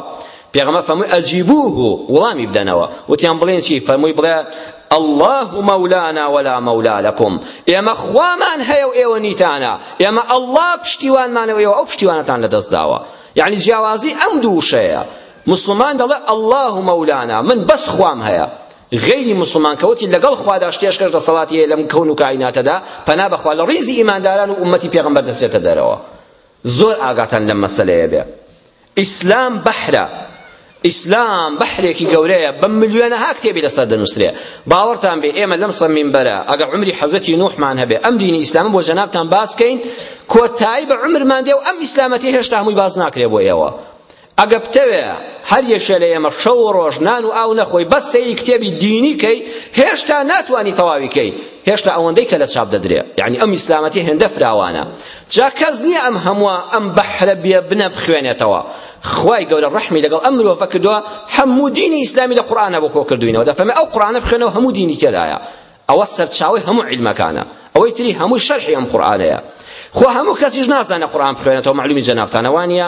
پێغەمە فەمووی ئەجیبوه وڵامی بدەنەوە وتیان بڵێن چی فەمووی بڵێ الله مولانا ولا مولا لكم ئێمە خوامان هەیە و ئێوە نیتانە ئێمە ئەڵڵا پشتیوانمانە و ئێوە ئەو پشتیوانەتان لەدەست داوە یعنی جیاوازی ئەم دوو شەیە مسلمان دەڵێ الله مولانا من بەس خوام هەیە غەیری موسڵمان کە وتی لەگەڵ خوادا شتێشکەش دەسەڵاتی هەیە لەم کەون و کائیناتەدا پەنا بەخوا لە ڕیزی ئیمانداران و ئومەتی پێغەمبەر دەچێتە دەرەوە زۆر ئاگاتان لەم مەسەلەیە بێ ئیسلام بەحرە ئیسلام بەحرێکی گەورەیە بە ملیۆنەها کتێبی لەسەر دەنووسرێ باوەڕتان بێ ئێمە لەم سەمین بەرە ئەگەر عمری حەزەتی نوحمان هەبێ ئەم دینی ئیسلام بۆ جەنابتان باسکەین کۆتایی بە عمرمان دێ و ئەم ئیسلامەتی هێشتا هەمووی باز ناکرێ بۆ ئێوە ئەگە بتەوێ هەر یەکێ لە ئێمە شەو و ڕۆژ نان و ئاو نەخۆی بەس سەیری کتێبی دینی کەی هێشتا ناتوانی تەواوی کەی هێشتا ئەوەندەی کە لە چاپ دەدرێ یعنی ئەم ئیسلامەتی هێندە فراوانە جا کەس نییە ئەم هەمووە ئەم بەحرە بێ بنە بخوێنێتەوە خوای گەورە ڕەحمی لەگەڵ ئەم مرۆڤە کردووە هەموو دینی ئیسلامی لە قورئانە بۆ کۆ کردوینەوە دەفەرمێ ئەو قورئانە بخوێنەوە هەموو دینی تێدایە ئەوە سەرچاوەی هەموو عیلمەکانە ئەوەی تری هەمووی شەرحی ئەم قورئانەیە خۆ هەموو کەسیش نازانێ قورئان بخوێنێتەوە مەعلومی جەنابتانە وانیە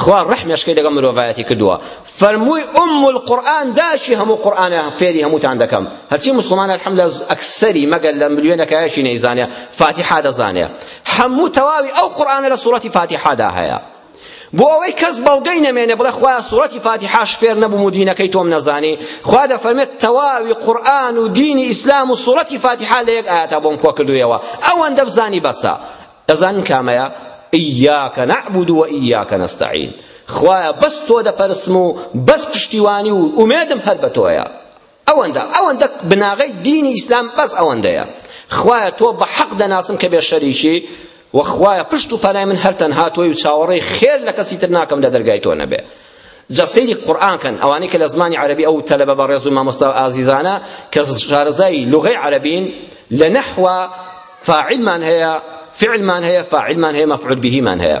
خوا ڕەحمێشکەی لەگەڵ مرۆڤایەتی کردووە فەرمووی ئوم القورئان داشی هەموو قورئانە فێری هەمووتان دەکەم هەرچی مسلمان الحمدلله ئەکسەری مەگەر لە ملیۆنەکایەکی نەیزانێ فاتیحا دەزانێ هەموو تەواوی ئەو قورئانە لە سوڕەتی فاتیحادا هەیە بۆ ئەوەی کەس بەڵگەی نەمێنێ بڵێ خوایە سوڕەتی فاتیحاش فێر نەبووم و دینەکەی تۆم نەزانی خوا دەفەرمێت تەواوی قورئان و دینی ئیسلام و سوڕەتی فاتیحا لە یەک ئایەتا بۆم کۆ کردوویەوە ئەوەندە بزانی بەسە ئەزانن کامەیە ئیاک نعبد و ئیاک نستعین خوایە بەس تۆ دەپەرسم و بەس پشتیوانی و ئومێدم هەر بە تۆیە ئەوەندە ئەوەندە بناغەی دینی ئیسلام بەس ئەوەندەیە خوایە تۆ بە حەق دەناسم کە بێ شەریکی و خوایە پشت و پەنای من هەر تەنها تۆی و چاوەڕێی خێر لە کەسی تر ناکەم لە دەرگای تۆ نەبێ جا سەیری قورئان کەن ئەوانەی کە لە زمانی عەرەبی ئەو تەلەبە بەڕێز و مامۆستا ئازیزانە کە شارەزای لوغەی عەرەبین لە نەحوە فاعلمان هەیە فعلمان هەیە فاعلمان هەیە مەفعول بهیمان هەیە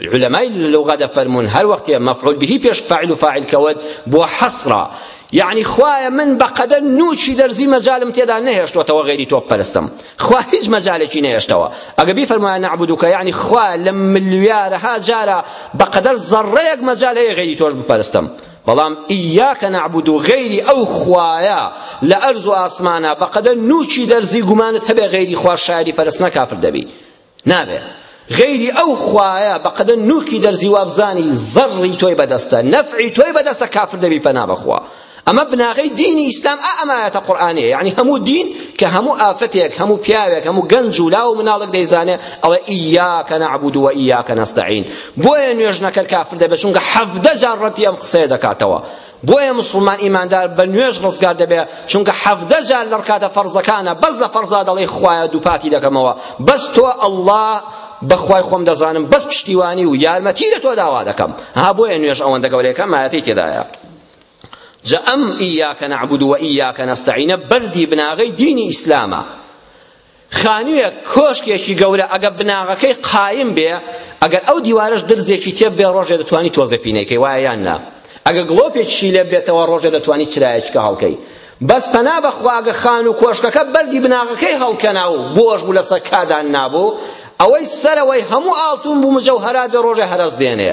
علەمای لوغە دەفەرموون هەر وەختێ مەفعول بهی پێش فاعل و فاعل کەوت بۆ حەسرە یعنی خوایە من بەقەدەر نوچی دەرزی مەجالم تێدا نەهێشتوەتەوە غێری تۆ پەرستم خوا هیچ مەجالێکی نەهێشتەوە ئەگە بیفەرمایە نەعبدوکە یعنی خوا لە ملیارەها جارە بەقەدەر زەڕەیەک مەجال هەیە غێری تۆش بپەرستم بەڵام ئیاکە نەعبود و غەیری ئەو خوایە لە ئەرز و ئاسمانە بەقەدەر نوچی دەرزی گومانت هەبێ غەیری خوا شاری پەرستنە کافر دەبی نابێ غەیری ئەو خوایە بەقەدە نوکی دەرزی وابزانی زەڕی تۆی بەدەستە نەفعی تۆی بەدەستە کافر دەبی پەنا بەخوا ئەمە بناغەی دینی ئیسلام ئا ئەمایەتە قورئانەیە یعنی هەموو دین کە هەموو ئافەتێک هەموو پیاوێک هەموو گەنج و لاو و مناڵک دەیزانێ ئەڵێ ئیاکە نەعبود و ئیاکە نەستەعین بۆیە نوێژنەکەر کافر دەبێت چونکە حەڤدە جار ڕەتی ئەم قسەیە دەکاتەوە بۆیە موسڵمان ئیماندار بە نوێژ ڕزگار دەبێ چونکە حەڤدە جار لە ڕکاتە فەرزەکانە بەس لە فەرزا دەڵێ خوایە دووپاتی دەکەمەوە بەس تۆ ئەڵڵا بەخوای خۆم دەزانم بەس پشتیوانی و یارمەتی لە تۆ داوا دەکەم ها بۆیە نوێژ ئەوەندە گەورەیەکە مایەتی تێدایە جا ئەم ئیاکە نەعبود و ئیاکە نەستەعینە بەردی بناغەی دینی ئیسلامە خانویەک کۆشکێکی گەورە ئەگە بناغەکەی قایم بێ ئەگەر ئەو دیوارەش درزێکی تێ بێ ڕۆژێ دەتوانی تۆزێ پینەکەی وایە یان نا ئەگە گڵۆپێکیشی لێ بێتەوە ڕۆژێ دەتوانی چرایەکە هەڵکەی بەس پەنا بەخوا ئەگە خان و کۆشکەکە بەردی بناغەکەی هەڵکەنا و بۆش بوو لەسەر کادان نابوو ئەوەی سەرەوەی هەموو ئاڵتون بوو مجەوهەرا بێ ڕۆژێ هەرەس دێنێ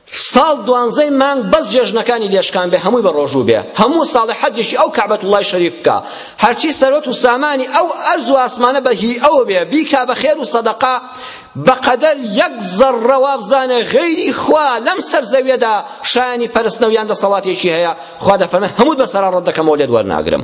ساڵ دوانزەی مانگ بەس جێژنەکانی لێشکان بێ هەمووی بە ڕۆژوو بێ هەموو ساڵێ حەجێکی ئەو کەعبەت وڵای شەریف بکا هەرچی سەرۆت و سامانی ئەو ئەرز و ئاسمانە بە هی ئەو بێ بیکا بە خێر و سەدەقە بەقەدەر یەک زەڕە وابزانە غەیری خوا لەم سەر زەویەدا شایانی پەرستنەویان دەسەڵاتێکی هەیە خوا دەفەرمێ هەمووت بەسەرا ڕەت دەکەمەوە لێت وەرناگرم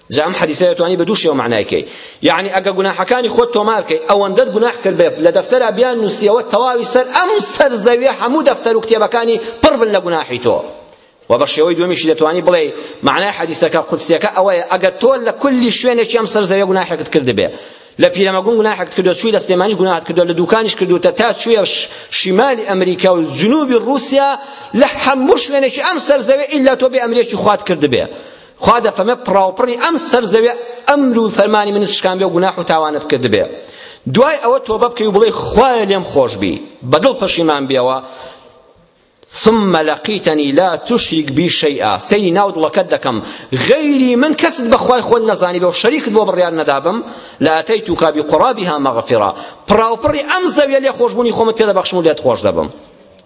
جا ئەم حەدیسە دەتوانی بە دوو شێوە مەعنای کەی یعنی ئەگە گوناحەکانی خۆت تۆمار کەی ئەوەندەت گوناح کرد بێ لە دەفتەرا بیان نووسیەوە تەواوی سەر ئەم سەر زەویە هەموو دەفتەر و کتێبەکانی پڕ بن لە گوناحی تۆ و بە شێوەی دومیشی دەتوانی بڵێ معنای حەدیسەکە قودسیەکە ئەوەیە ئەگەر تۆ لە کولی شوێنێکی ئەم سەر زەویە گوناحێکت کردبێ لە پیرەمەگون گوناحت کردو چووی لە سلێمانیش گوناحت کردو لە دوکانیش کردوتە تا چوویە شیمالی ئەمریکا و جنوبی رووسیا لە هەموو شوێنێکی ئەم سەر زەوێ ئیلا تۆ بێ ئەمریکی خوات کردبێ خوا دەفەرمێ پڕاوپڕی ئەم سەر زەوێ ئەمر و فەرمانی منت شکاندبێ و گوناح و تاوانت کردبێ دوای ئەوە تۆبە بکەی و بڵێ خوایە لێم خۆش بی بەدڵ پەشیمان بیەوە ثم لقيتني لا تشرك بي شيئا سەیری ناو دڵەکەت دەکەم غەیری من کەست بەخوای خۆت نەزانی بێ و شەریکت بۆ بڕیار نەدابم لاتەیتوکا بقرابها مغفرا پڕاوپڕی ئەم زەویە لێ خۆشبوونی خۆمت پێ دەبەخشم و لێت خۆش دەبم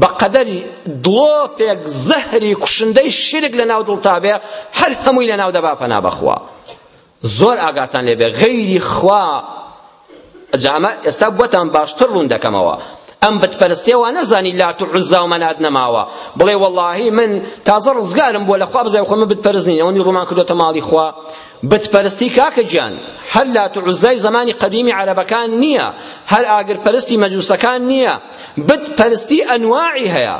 بە قەدەری دڵۆپێک زەهری کوشندەی شیرک لە ناو دڵتا بێ هەر هەمووی لە ناو دەبا پەنا بەخوا زۆر ئاگاتان لێبێ غەیری خوا جامە ئێستا بۆتان باشتر ڕوون دەکەمەوە ئەم بتپەرستێ وا نەزانی لات و عزا و مەنات نەماوە بڵێ وەڵاهی من تازە ڕزگارم بووە لە خوا بزای خۆ من بتپەرست نین ئەوەنی ڕوومان کردوەتە ماڵی خوا بت پەرستی کاکە گیان هەر لات و عوزای زەمانی قەدیمی عەرەبەکان نییە هەر ئاگر پەرستی مەجوسەکان نییە بت پەرستی ئەنواعی هەیە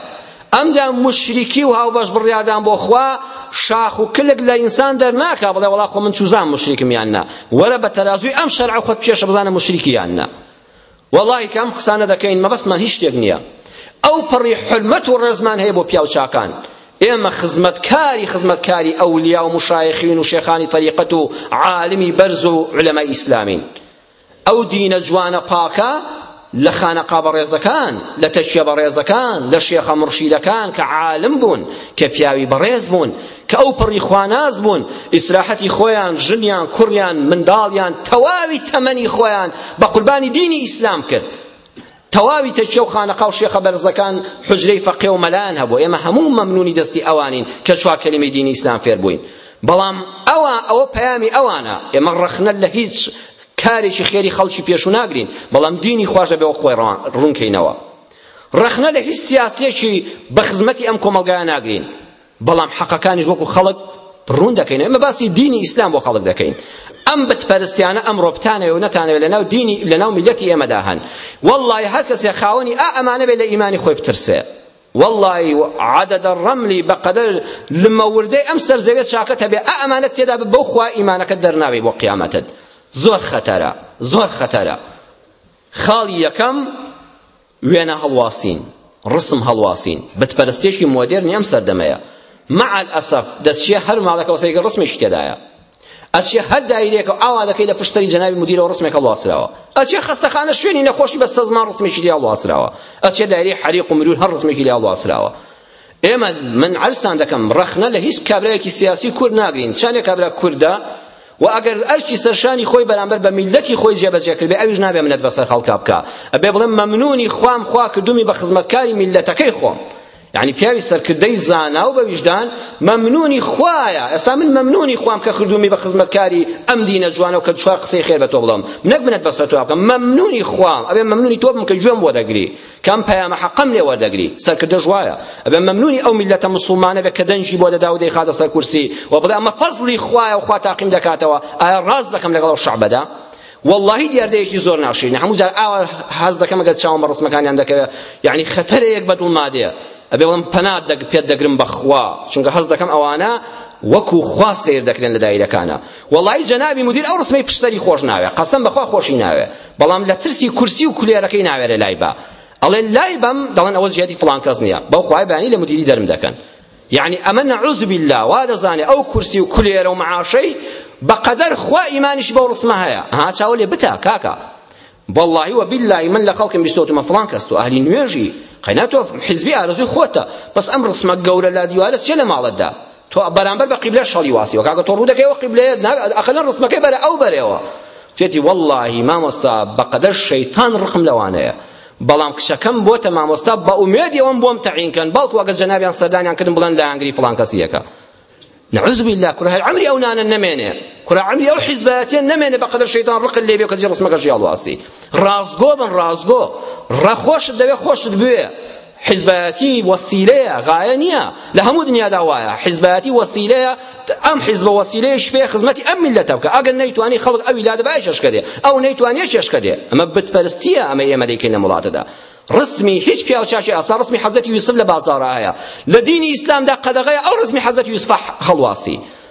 ئەمجا مشریکی و هاوبەش بڕیادان بۆ خوا شاخ و کلک لە ئینسان دەرناکا بڵێ وڵا خۆ من چوزان مشریکم یان نا وەرە بە تەرازوی ئەم شەرع خۆت بکێشە بزانە مشریکی یان نا وەڵاهی کە ئەم قسانە دەکەین مەبەستمان هیچ شتێک نییە ئەو پەڕی حورمەت و ڕێزمان هەیە بۆ پیاو چاکان ئێمە خزمەتکاری خزمەتکاری ئەولیا و مشایخین و شێخانی طریقەت و عالمی بەرز و علەمای ئیسلامین ئەو دینە جوانە پاکە لە خانەقا بەڕێزەکان لە تەکیە بەڕێزەکان لە شێخە مرشیدەکان کە عالم بوون کە پیاوی بەڕێز بوون کە ئەو پەڕی خواناس بوون ئیسراحەتی خۆیان ژنیان کوڕیان منداڵیان تەواوی تەمەنی خۆیان بە قوربانی دینی ئیسلام کرد تەواوی تەکیە و خانەقا و شێخە بەرزەکان حجرەی فەقێ و مەلایان هەبوو ئێمە هەموو مەمنونی دەستی ئەوانین کە چوار کەلیمەی دینی ئیسلام فێر بووین بەڵام ئەوە ئەوە پەیامی ئەوانە ئێمە ڕەخنە لە هیچ کارێکی خێری خەڵکی پێشوو ناگرین بەڵام دینی خوش دەبێ و خۆی ڕوونکەینەوە ڕەخنە لە هیچ سیاسیەکی بە خزمەتی ئەم کۆمەڵگایە ناگرین بەڵام حەقەکانیش وەکو خەڵک ڕوون دەکەین ئێمە باسی دینی ئیسلام بۆ خەڵک دەکەین ئەم بتپەرستیانە ئەم ڕۆبتانەوە و نەتانەوە لەناو دینی لەناو میلەتی ئێمەدا هەن واللهی هەر کەسێ خاوەنی ئا ئەمانە بێ لە ئیمانی خۆی بترسێ واللهی عدد الرملی بەقەدەر لمەوردەی ئەم سەر زەوێت چاکەت هەبێ ئا ئەمانەت تێدا بەو خوا ئیمانەکەت دەرناوی بۆ قیامەتت زۆر خەتەرە زۆر خەتەرە خاڵی یەکەم وێنە هەڵواسین، ڕسم هەڵواسین، بتپەرستییەکی مۆدێرنی ئەم سەردەمەیە، مع الاسف، دەچییە هەر ماڵێکەوە سەیرکە ڕسمێکی تێدایە. ئەچییە هەر دایرەیەکەوە ئاوا دەکەی لە پشت سەری جەنابی مودیرەوە ڕسمێک هەڵواسراوە. ئەچییە خەستەخانە شوێنی نەخۆشی بە سەزمان ڕسمێکی لێ هەڵواسراوە. ئەچییە دایرەی حەریق و مرور هەر ڕسمێکی لێ هەڵواسراوە. ئێمە من عەرزتان دەکەم ڕەخنە لە هیچ کابرایەکی سیاسی کورد ناگرین، چا لێ کابرا کوردە و ئەگەر ئەرکی سەرشانی خۆی بەرامبەر بە میلەتی خۆی جێبەجێ کردبێ ئەویش نابێ منەت بەسەر خەڵکا بکا ئەبێ بڵێم مەمنونی خوام خوا کردومی بە خزمەتکاری میلەتەکەی خۆم یعنی پیاوی سەرکردەی زانا و بەویژدان مەمنونی خوایە ئێستا من مەمنونی خوام کە کردومی بە خزمەتکاری ئەم دینە جوانە و کە چوار قسەی خێر بە تۆ بڵێم نەک منەت بەسەر تۆ بکەم مەمنونی خوام ئەبێ مەمنونی تۆ بم کە گوێم بۆ دەگری کام پەیامە حەقەم لێ وەردەگری سەرکردەش وایە ئەبێ مەمنونی ئەو میلەتە مسوڵمانە بێ کە دەنگی بۆ دەدا و دەیخاتە سەر کورسی و بڵێ ئەمە فەزڵی خوایە و خوا تاقیم دەکاتەوە ئایا ڕاست دەکەم لەگەڵ ئەو شەعبەدا واللهی دیاردەیەکی زۆر ناشرینە هەموو جار ئاوا حەز دەکەم ئەگەر چاوم بە ڕسمەکانیان دەکەوێت یعنی خەتەرەیەک بە دڵما دێ ئەبێ بڵم پەنا پێت دەگرم بەخوا چونکە حەز دەکەم ئەوانە وەکو خوا سیر دەکرێن لە دایرەکانە وەڵی جەنابی مدیر ئەو ڕسمەی پشتەری خۆش ناوێ قەسەم بەخوا خۆشی ناوێ بەڵام لە ترسی کورسی و کولێرەکەی ناوێرێ لای با ئەڵێ لای بەم دەڵێن ئەوە جێدی فڵان کەس نییە بەو خوای بەیانی لە مدیری دەرم دەکەن یعنی ئەمە نەعوذ بالله وا دەزانێ ئەو کورسی و کولێرە و معاشەی بەقەدەر خوا ئیمانیش بەو ڕسمە هەیە ها چاوە لێ بتا کاکە واللهی و باللهی من لە خەڵکم بیستۆتمە فڵان کەس تۆ ئەهلی نوێژی قەینا تۆ حیزبی ئارەزوی خۆتە بەس ئەم ڕسمە گەورە لا دیوارە چێ لە ماڵەتدا تۆ بەرامبەر بە قیبلە شەڵی واسیوە کاکە تۆ ڕوو دەکەی ئەو قیبلەیە ئەقەلەن ڕسمەکەی بەرە ئەو بەرەوە تێتی واللهی مامۆستا بەقەدەر شەیتان ڕقم لەوانەیە بەڵام کچەکەم بۆتە مامۆستا بە ئومێدی ئەوم بۆم تەعینکەن بەڵکو ئەگەر جەنابیان سەردانیان کردن بڵێن لایەنگری فڵان کەسیەکە نعوذ بالله کورە هەر عمری ئەو نانە نەمێنێ کورە عمری ئەو حیزبایەتیە نەمێنێ بە قەدەر شەیتان ڕقل لێبێ کە جی ڕسمەکە ژیاڵواسی ڕازگۆ بن ڕازگۆ ڕەخۆشت دەوێ خۆشت بوێ حیزبایەتی وەسیلەیە غایە نییە لە هەموو دنیادا وایە حیزبایەتی وەسیلەیە ئەم حیزبە وەسیلەیەش پێ خزمەتی ئەم میللەتە بکە ئەگەر نەیتوانی خەڵک ئەوی لا دەبای چێشکە دێ ئەو نەیتوانیە چێشکە دێ ئەمە بتپەرستیە ئەمە ئێمە دەیکەین لەم وڵاتەدا ڕسمی هیچ پیاوچاکی ئاسا ڕسمی حەزەتی یوسف لە بازارە هەیە لە دینی ئیسلامدا قەدەغەیە ئەو ڕسمی حەزەتی یوسف هەڵواسی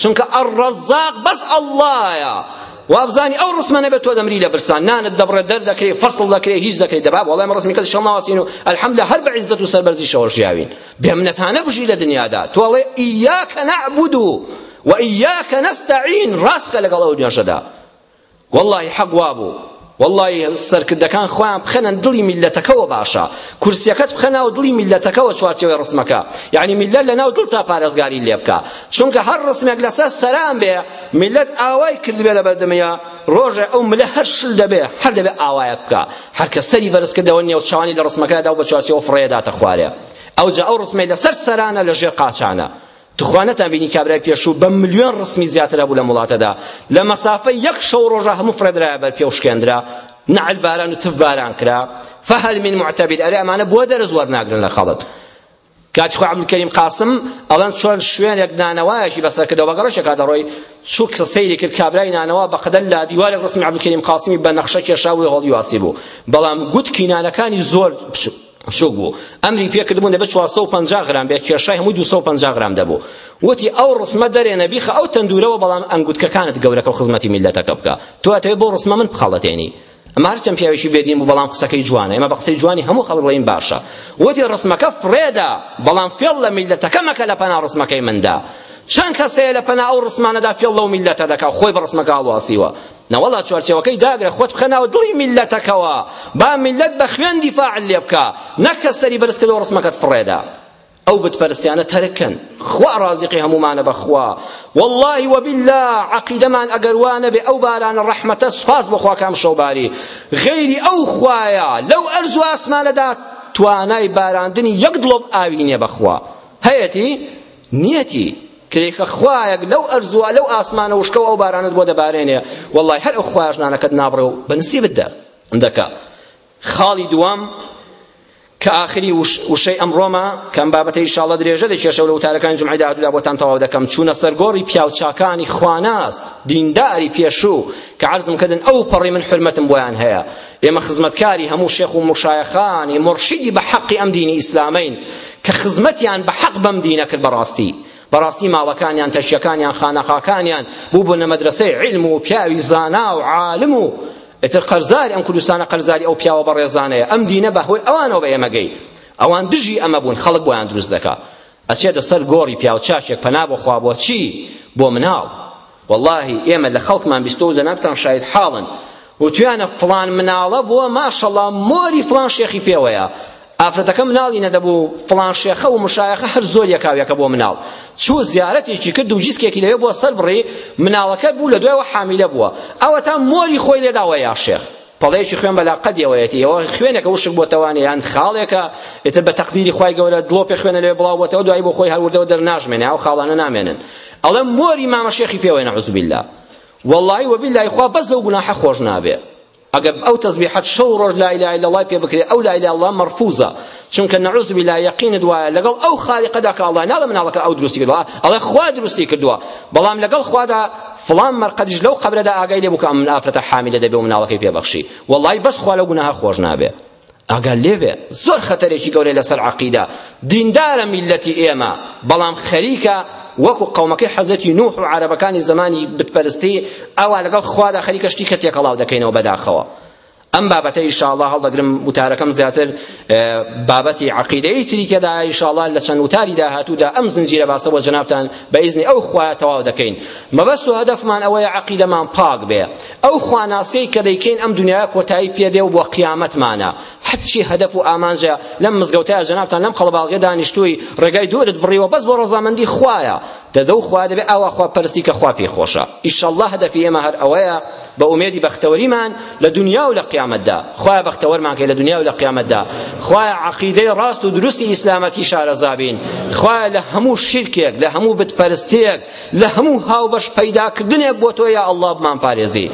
چونکە الرزاق بەس اللەیە وابزانی ئەو ڕسمەنە بە تۆ دەمری لە برسان نانت دەبڕێت دەردەکرێ فەسڵ دەکرێ هیچ دەکرێت دەبا وەڵای مە ڕسمی کەس شەڵ ناواسین و ئەلحەمدە هەر بە عیزەت و سەربەرزی شەوە ژیاوین بێمنەتانە بژی لە دنیادا تۆ ئەڵێ ئیاکە نەعبود و وئیاکە نەستەعین ڕاست بکە لەگەڵ ئەو دوێنشەدا وەڵاهی حەق وابوو وەڵاهی سەرکردەکان خۆیان بخەنە دڵی میللەتەکەوە باشە کورسیەکەت بخە ناو دڵی میللەتەکەوە چوارچێوەی ڕسمەکە یعنی میللەت لە ناو دڵتا پارێزگاری لێ بکە چونکە هەر ڕسمێک لەسەر سەران بێ میللەت ئاوای کردبێ لە بەردەمەیە ڕۆژێ ئەو ملە هەر شل دەبێ هەر دەبێ ئاوایەت بکە هەر کە سەری بەرز کردەوە نێوچەوانی لە ڕسمەکەدا و بە چوارچێوە فڕێداتە خوارێ ئەوجا ئەو ڕسمەی لەسەر سەرانە لە ژێر قاچانە تخوا نەتان بینی کابرای پێشوو بە ملیۆن ڕسمی زیاتر هەبوو لەم وڵاتەدا لە مەسافە یەک شەو ڕۆژە هەموو فڕێدرایە بەر پێ و شکێندرا نعل باران و تف باران کرا فهل من معتبر ئەرێ ئەمانە بۆ دەرس وەرناگرن لە خەڵک کاتی خۆ عەبدولکەریم قاسم ئەڵەن چۆن شوێنێک نانەوایەکی بەسەر کردەوە بە گەڕەشێکا دەڕۆی چووک سەیری کرد کابرای نانەوا بە قەدەر لا دیوارێک ڕسمی عەبدولکەریم قاسمی بە نەخشە کێشاوی هەڵی واسی بوو بەڵام گوتکی نانەکانی زۆر بچوو بچووک بوو ئەمری پێ کردبوون دەبێت 450 غرام بێت کێشای هەمووی 250 غرام دەبوو وتی ئەو ڕسمە دەرێنە بیخە ئەو تەندورەوە بەڵام ئەنگوتکەکانت گەورەکە و خزمەتی میلەتەکە بکە تۆ ئەتەوێت بۆ ڕسمە من بخەڵەتێنی ئەمە هەرچەند پیاوێکی بێدین بوو بەڵام قسەکەی جوانە ئێمە بە قسەی جوانی هەموو خەڵک ڵێین باشە وتی ڕسمەکە فڕێدا بەڵام فێڵ لە میلەتەکە مەکە لە پەنا ڕسمەکەی مندا چەند کەسەیە لە پەنا ئەو ڕسمانەدا فێڵ لەو میلەتە دەکا خۆی بە ڕسمەکە هەڵواسیوە نەوەڵا چوارچێوەکەی داگرە خۆت بخە ناو دڵی میللەتەکەوە با میللەت بە خوێن دیفاع لێ بکا نەک کە سەری بەرز کردەوە ڕسمەکەت فڕێدا ئەو بتپەرستیانە تەرککەن خوا ڕازقی هەمومانە بەخوا واللهی وبالله عقیدەمان ئەگەر وا نەبێ ئەو بارانە ڕەحمەتە سوپاس بخوا کام شەوباری غەیری ئەو خوایە لەو ئەرز و ئاسمانەدا توانای باراندنی یەک دڵۆپ ئاوی نیە بەخوا هەیەتی نیەتی کریخە خوایەک لەو ئەرزوە لەو ئاسمانە وشکەو ئەو بارانت بۆ دەبارێنێ وەڵای هەر ئەو خوایە ژنانەکەت نابڕێ و بەنسیبت دە دەکا خاڵی دووەم کە ئاخری وشەی ئەمڕۆمە کەم بابەتە ئیشاڵە درێژە دەکێشەوە لە وتارەکانی جمعی داهاتوودا بۆتان تەواو دەکەم چوونە سەرگۆڕی پیاوچاکانی خواناس دینداری پێشوو کە عەرزم کردن ئەو پەڕی من حرمەتم بۆیان هەیە ئێمە خزمەتکاری هەموو شێخ و مشایەخانی مرشیدی بە حەقی ئەم دینی ئیسلامین کە خزمەتیان بە حەق بەم دینە کرد بەڕاستی بەڕاستی ماڵەکانیان تەشیەکانیان خانەقاکانیان بوو بوونە مەدرسەی علم و پیاوی زانا و عالم و ئتر قەرزاری ئەم کوردستانە قەرزاری ئەو پیاوە بەڕێزانەیە ئەم دینە بە هۆی ئەوانەوە بە ئێمەگەی ئەوان دژی ئەمە بوون خەڵک بۆیان دروست دەکا ئەچێتە سەر گۆڕی پیاو چاشێک پەنا بۆ خوا بۆ چی بۆ مناڵ وەڵاهی ئێمە لە خەڵکمان بیستۆ و جەنابتان شاید حاڵن وتویانە فڵان مناڵە بووە ماشەڵا مۆری فڵان شێخی پێوەیە ئافرەتەکە مناڵی نەدەبوو فڵان شێخە و مشایەخە هەر زۆر یەکاویەکە بۆ مناڵ چوو زیارەتێکی کرد و جیسکێکی لەوێ بۆ سەر بڕی مناڵەکە بوو لە دوایەوە حامیلە بووە ئەوەتا مۆری خۆی لێداوە یا شێخ پەڵەیەکی خوێن بە لاقەدی ئەوەیەتی ئەوە خوێنێکە وشک بۆتەوانێ یان خاڵێکە ئێتر بە تەقدیری خوای گەورە دڵۆپێ خوێنە لێ بڵاو بۆتەوە دوایی بۆ خۆی هەروردەوە دەرناژمێنێ ئەو خاڵانە نامێنن ئەڵێ مۆری مامە شێخی پێوەی نەعوذ بالله واللهی وباللهی خوا بەس لەو گوناحە خۆش نابێ ئەگەر ئەو تەسبیحەت شەو ڕۆژ لا اله الا الله پێ بکرێ ئەو لا اله الا الله مەرفوزە چونکە نعوذ بالله یەقینت وایە لەگەڵ ئەو خالقەدا کە ئەڵڵا ناڵێ مناڵەکە ئەو دروستی کردووە ئەڵێ خوا دروستی کردووە بەڵام لەگەڵ خوادا فڵان مەرقەدش لەو قەبرەدا ئاگای لێ بوو کە ئەم ئافرەتە حامیلە دەبێ و مناڵەکەی پێبەخشی وەڵڵای بەس خوا لەو گوناهە خۆش نابێ ئاگا لێبێ زۆر خەتەرێکی گەورەی لەسەر عەقیدە دیندارە میلەتی ئێمە بەڵام خەریکە وەکو قومەکەی حەزەتی نوح و عربەکانی زمانی بتپەرستی ئەوە لەگەڵ خوادا خەریکە شتی کە تێکەڵاو دەکەینەوە بەداخەوە ئەم بابەتە ئیشاڵا هەڵدەگرم وتارەکەم زیاتر بابەتی عقیدەی تری کەدا ئیشاڵا لە چەند وتاری داهاتوودا ئەم زنجیرە باسە بۆ جنابتان بە ئیزنی ئەو خوا تەواو دەکەین مەبەست و هەدەفمان ئەوەیە عقیدەمان پاک بێ ئەو خواناسیەی کە دەیکەین ئەم دنیای کۆتایی پێدێ و بۆ قیامەتمانە هەرچی هەدەف و ئامانجە لەم مزگەوتە جنابتان لەم قەڵباڵغێ دانیشتووی ڕێگای دوورت بڕیوە بەس بۆ ڕەزامەندی خوایە دەدە و خوا دەبێ ئاوا خوا پەرستی کە خوا پێی خۆشە ئیشەڵڵا هەدەفی ئێمە هەر ئەوەیە بە ئومێدی بەختەوەریمان لە دنیا و لە قیامەتدا خوایە بەختەوەرمان کەی لە دنیا و لە قیامەتدا خوایە عەقیدەی ڕاست و دروستی ئیسلامەتی شارەزا بین خوایە لە هەموو شیرکێک لە هەموو بتپەرستێک لە هەموو هاوبەش پەیداکردنێک بۆ تۆ یا ئەڵڵا بمان پارێزی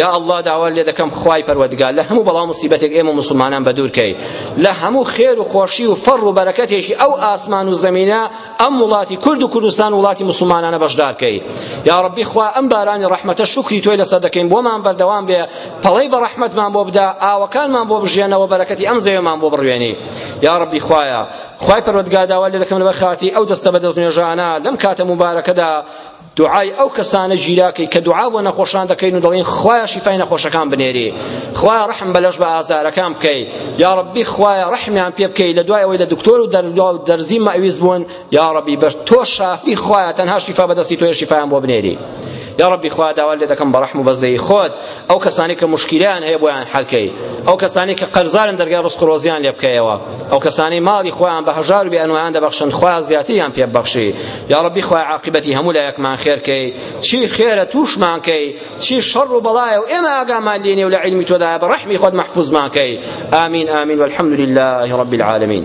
یا ئەڵڵا داوا لێ دەکەم خوای پەروەردگار لە هەموو بەڵام مصیبەتێک ئێمە مسلمانان بەدوور کەی لە هەموو خێر و خۆشی و فەڕ و بەرەکەتێکی ئەو ئاسمان و زەمینە ئەم وڵاتی کورد و کوردستان وڵاتی مسلمانانە بەشدار کەی یا ربی خوا ئەم بارانی ڕەحمەتە شکری تۆی لەسەر دەکەین بۆمان بەردەوام بێ پەڵەی بە ڕەحمەتمان بۆ بدا ئاوەکانمان بۆ بژێنەوە بەرەکەتی ئەم زەوێمان بۆ بڕوێنی یا ربی خوایە خوای پەروەردگار داوا لێ دەکەم لەبەر خاتی ئەو دەستە بە دەست نوێژانە لەم کاتە مبارەکەدا دوعای ئەو کەسانە گیراکەی کە دوعا بۆ نەخۆشان دەکەین و دەڵێن خوایە شیفای نەخۆشەکان بنێری خوایە ڕەحم بە لەش بە ئازارەکان بکەی یا ڕەبی خوایە ڕەحمیان پێ بکەی لە دوای ئەوەی لە دکتۆر و دەردوا و دەرزی مەویز بوون یا ڕەبی بە تۆ شافی خوایە تەنها شیفا بەدەستی تۆیە شیفایان بۆ بنێری یا ربی خوا داوا لێ دەکەم بە ڕحم و بەزەی خۆت ئەو کەسانی کە مشکیلیان هەیە بۆیان حەلکەی ئەو کەسانی کە قەرزارن دەرگای ڕزق ڕۆزیان لێ بکەیەوە ئەو کەسانی ماڵی خۆیان بە هەژار و بێ ئەنوایان دەبەخشن خوا زیاتریان پێ ببەخشی یاڕەبی خوای عاقبەتی هەموو لایەکمان خێر کەی چی خێرە تووشمان کەی چی شەڕ و بەڵایە و ئێمە ئاگامان لێ نیە و لە عیلمی تۆدایە بە ڕەحمی خۆت مەحفوزمان کەی ئامین ئامین والحمد لله رب العالمین